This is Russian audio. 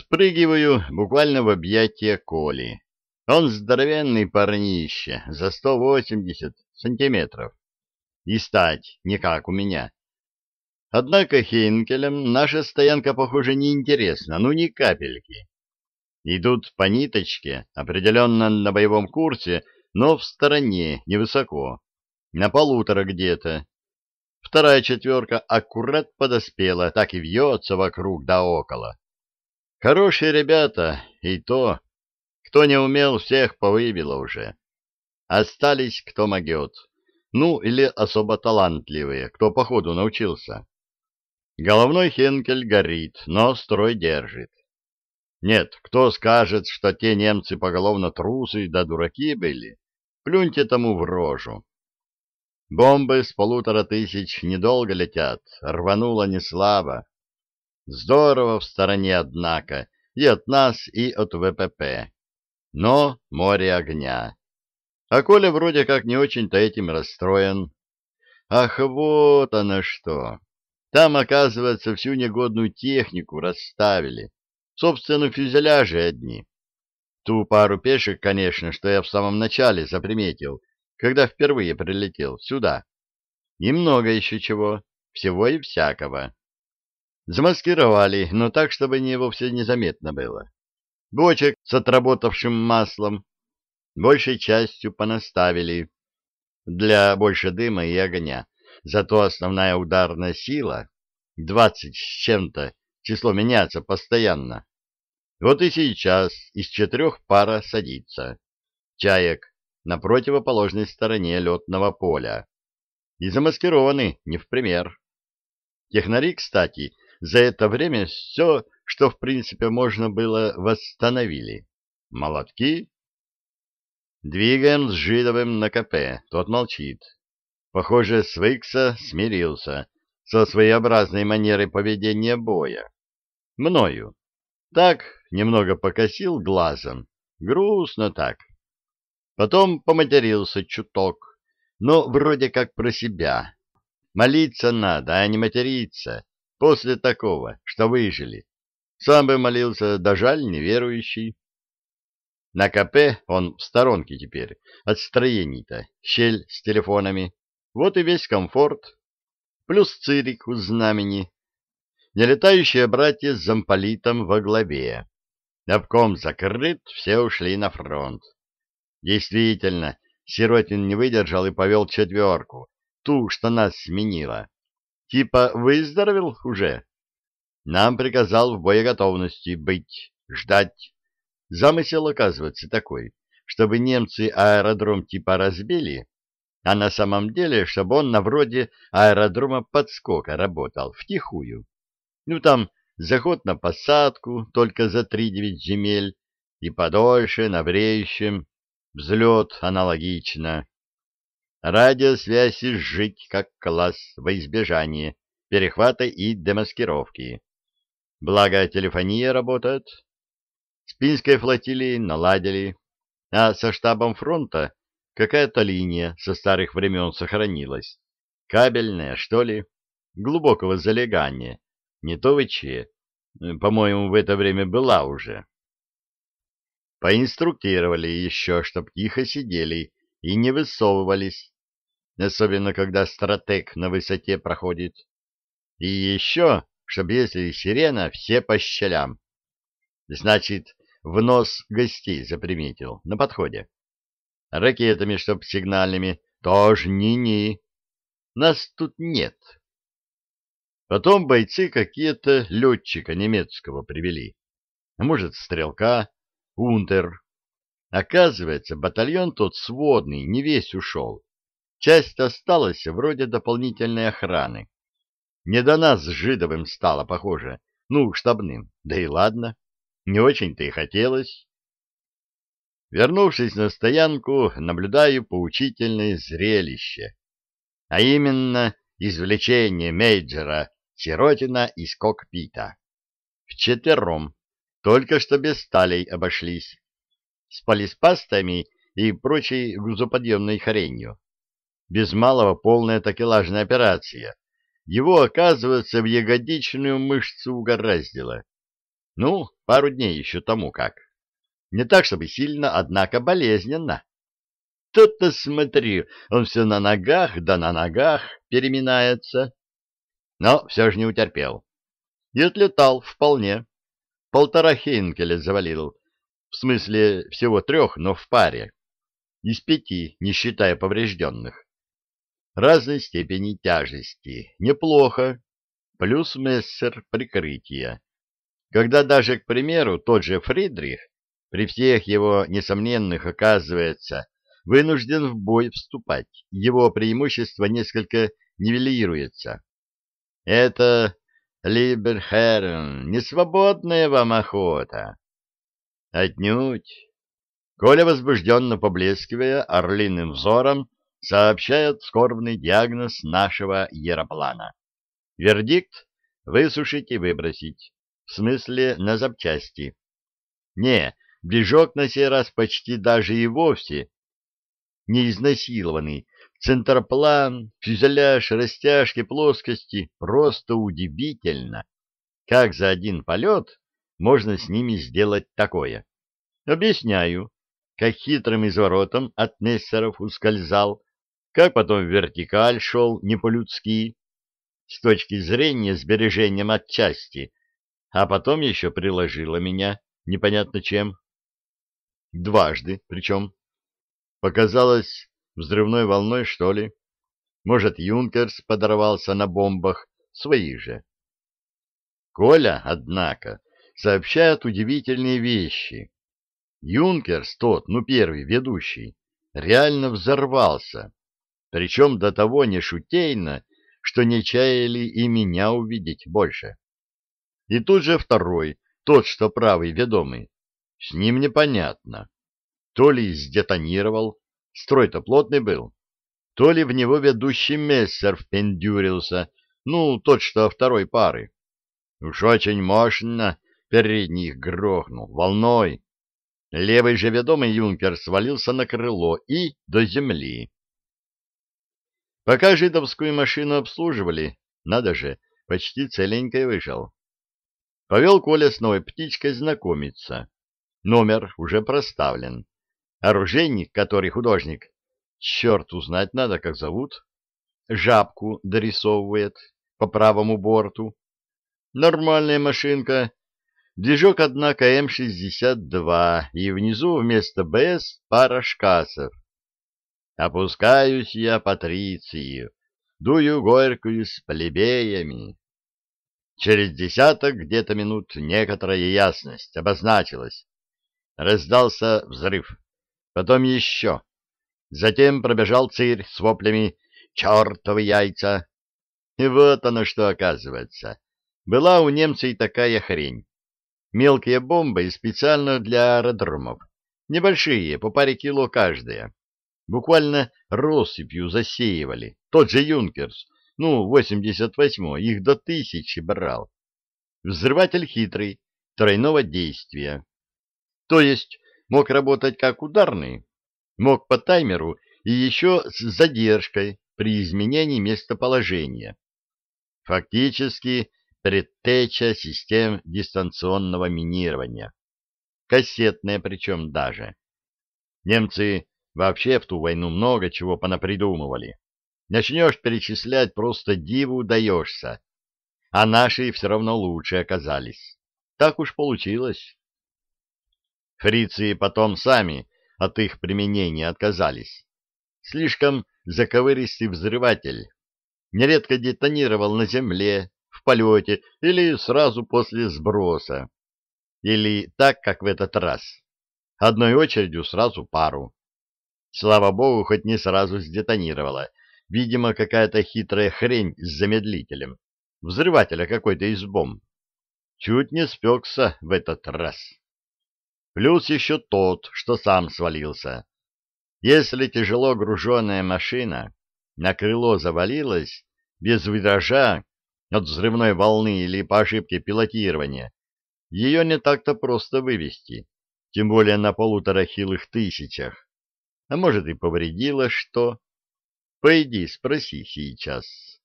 Спрыгиваю буквально в объятия Коли. Он здоровенный парнище, за 180 сантиметров. И стать не как у меня. Однако Хейнкелем наша стоянка, похоже, неинтересна, ну ни капельки. Идут по ниточке, определенно на боевом курсе, но в стороне, невысоко, на полутора где-то. Вторая четверка аккурат подоспела, так и вьется вокруг да около. Хорошие ребята, и то, кто не умел, всех повыбило уже. Остались кто могет, ну или особо талантливые, кто по ходу научился. Головной Хенкель горит, но строй держит. Нет, кто скажет, что те немцы поголовно трусы да дураки были, плюньте тому в рожу. Бомбы с полутора тысяч недолго летят, рвануло не слабо. Здорово в стороне, однако, и от нас, и от ВПП. Но море огня. А Коля вроде как не очень-то этим расстроен. Ах, вот оно что! Там, оказывается, всю негодную технику расставили. Собственно, фюзеляжи одни. Ту пару пешек, конечно, что я в самом начале заприметил, когда впервые прилетел сюда. И много еще чего, всего и всякого. Замаскировали, но так, чтобы не вовсе незаметно было. Бочек с отработавшим маслом большей частью понаставили для больше дыма и огня. Зато основная ударная сила, двадцать с чем-то, число меняется постоянно. Вот и сейчас из четырех пара садится. Чаек на противоположной стороне летного поля. И замаскированы не в пример. Технари, кстати, за это время все, что в принципе можно было, восстановили. Молотки. Двигаем с Жидовым на КП, тот молчит. Похоже, свыкся, смирился со своеобразной манерой поведения боя. Мною. Так, немного покосил глазом. Грустно так. Потом поматерился чуток, но вроде как про себя. Молиться надо, а не материться после такого, что выжили. Сам бы молился, да жаль, неверующий. На КП он в сторонке теперь, от строений-то, щель с телефонами. Вот и весь комфорт. Плюс цирик у знамени. Нелетающие братья с замполитом во главе. Обком закрыт, все ушли на фронт. Действительно, Сиротин не выдержал и повел четверку, ту, что нас сменила. Типа выздоровел уже? Нам приказал в боеготовности быть, ждать. Замысел оказывается такой, чтобы немцы аэродром типа разбили, а на самом деле, чтобы он на вроде аэродрома подскока работал, втихую. Ну, там заход на посадку только за три-девять земель и подольше на бреющем, взлет аналогично. Радиосвязь изжить как класс во избежание перехвата и демаскировки. Благо, телефония работает. Спинской флотилии наладили, а со штабом фронта Какая-то линия со старых времен сохранилась. Кабельная, что ли? Глубокого залегания. Не то ВЧ. По-моему, в это время была уже. Поинструктировали еще, чтоб тихо сидели и не высовывались, особенно когда стратег на высоте проходит. И еще, чтоб если сирена, все по щелям. Значит, в нос гостей заприметил на подходе. Ракетами, чтоб сигнальными, тоже ни-ни. Нас тут нет. Потом бойцы какие-то летчика немецкого привели. Может, стрелка, унтер. Оказывается, батальон тот сводный, не весь ушел. Часть осталась вроде дополнительной охраны. Не до нас с Жидовым стало, похоже. Ну, штабным. Да и ладно. Не очень-то и хотелось. Вернувшись на стоянку, наблюдаю поучительное зрелище, а именно извлечение мейджора Сиротина из кокпита. Вчетвером, только что без сталей обошлись, с полиспастами и прочей грузоподъемной хренью. Без малого полная такелажная операция. Его, оказывается, в ягодичную мышцу угораздило. Ну, пару дней еще тому как. Не так, чтобы сильно, однако болезненно. Тут-то смотри, он все на ногах, да на ногах переминается. Но все же не утерпел. И отлетал вполне. Полтора хейнкеля завалил. В смысле, всего трех, но в паре. Из пяти, не считая поврежденных. Разной степени тяжести. Неплохо. Плюс мессер прикрытия. Когда даже, к примеру, тот же Фридрих, при всех его несомненных, оказывается, вынужден в бой вступать, его преимущество несколько нивелируется. Это Либерхерн, несвободная вам охота. Отнюдь. Коля, возбужденно поблескивая орлиным взором, сообщает скорбный диагноз нашего яроплана. Вердикт — высушить и выбросить. В смысле, на запчасти. Не, движок на сей раз почти даже и вовсе не изнасилованный. Центроплан, фюзеляж, растяжки, плоскости — просто удивительно, как за один полет можно с ними сделать такое. Объясняю, как хитрым изворотом от Нессеров ускользал, как потом вертикаль шел не по-людски, с точки зрения сбережения матчасти, а потом еще приложила меня непонятно чем. Дважды причем. Показалось взрывной волной, что ли. Может, Юнкерс подорвался на бомбах своих же. Коля, однако, сообщает удивительные вещи. Юнкерс, тот, ну первый, ведущий, реально взорвался, причем до того не шутейно, что не чаяли и меня увидеть больше. И тут же второй, тот, что правый, ведомый, с ним непонятно. То ли сдетонировал, строй-то плотный был, то ли в него ведущий мессер впендюрился, ну, тот, что второй пары. Уж очень мощно передний их грохнул, волной. Левый же ведомый юнкер свалился на крыло и до земли. Пока жидовскую машину обслуживали, надо же, почти целенькой вышел. Повел Коля с новой птичкой знакомиться. Номер уже проставлен. Оружейник, который художник, черт узнать надо, как зовут, жабку дорисовывает по правому борту. Нормальная машинка. Движок, однако, М-62, и внизу вместо БС пара шкасов. Опускаюсь я, Патрицию, дую горькую с плебеями. Через десяток где-то минут некоторая ясность обозначилась. Раздался взрыв, потом еще. Затем пробежал цирь с воплями «Чертовы яйца!» И вот оно что оказывается. Была у немцев такая хрень. Мелкие бомбы специально для аэродромов. Небольшие, по паре кило каждая. Буквально россыпью засеивали. Тот же Юнкерс, ну, 88-й, их до тысячи брал. Взрыватель хитрый, тройного действия. То есть мог работать как ударный, мог по таймеру и еще с задержкой при изменении местоположения. Фактически предтеча систем дистанционного минирования. Кассетная причем даже. Немцы вообще в ту войну много чего понапридумывали. Начнешь перечислять, просто диву даешься. А наши все равно лучше оказались. Так уж получилось. Фрицы потом сами от их применения отказались. Слишком заковыристый взрыватель. Нередко детонировал на земле, полете или сразу после сброса. Или так, как в этот раз. Одной очередью сразу пару. Слава богу, хоть не сразу сдетонировала. Видимо, какая-то хитрая хрень с замедлителем. Взрывателя какой-то из бомб. Чуть не спекся в этот раз. Плюс еще тот, что сам свалился. Если тяжело груженная машина на крыло завалилась, без виража, от взрывной волны или по ошибке пилотирования, ее не так-то просто вывести, тем более на полутора хилых тысячах. А может и повредило что? Пойди спроси сейчас.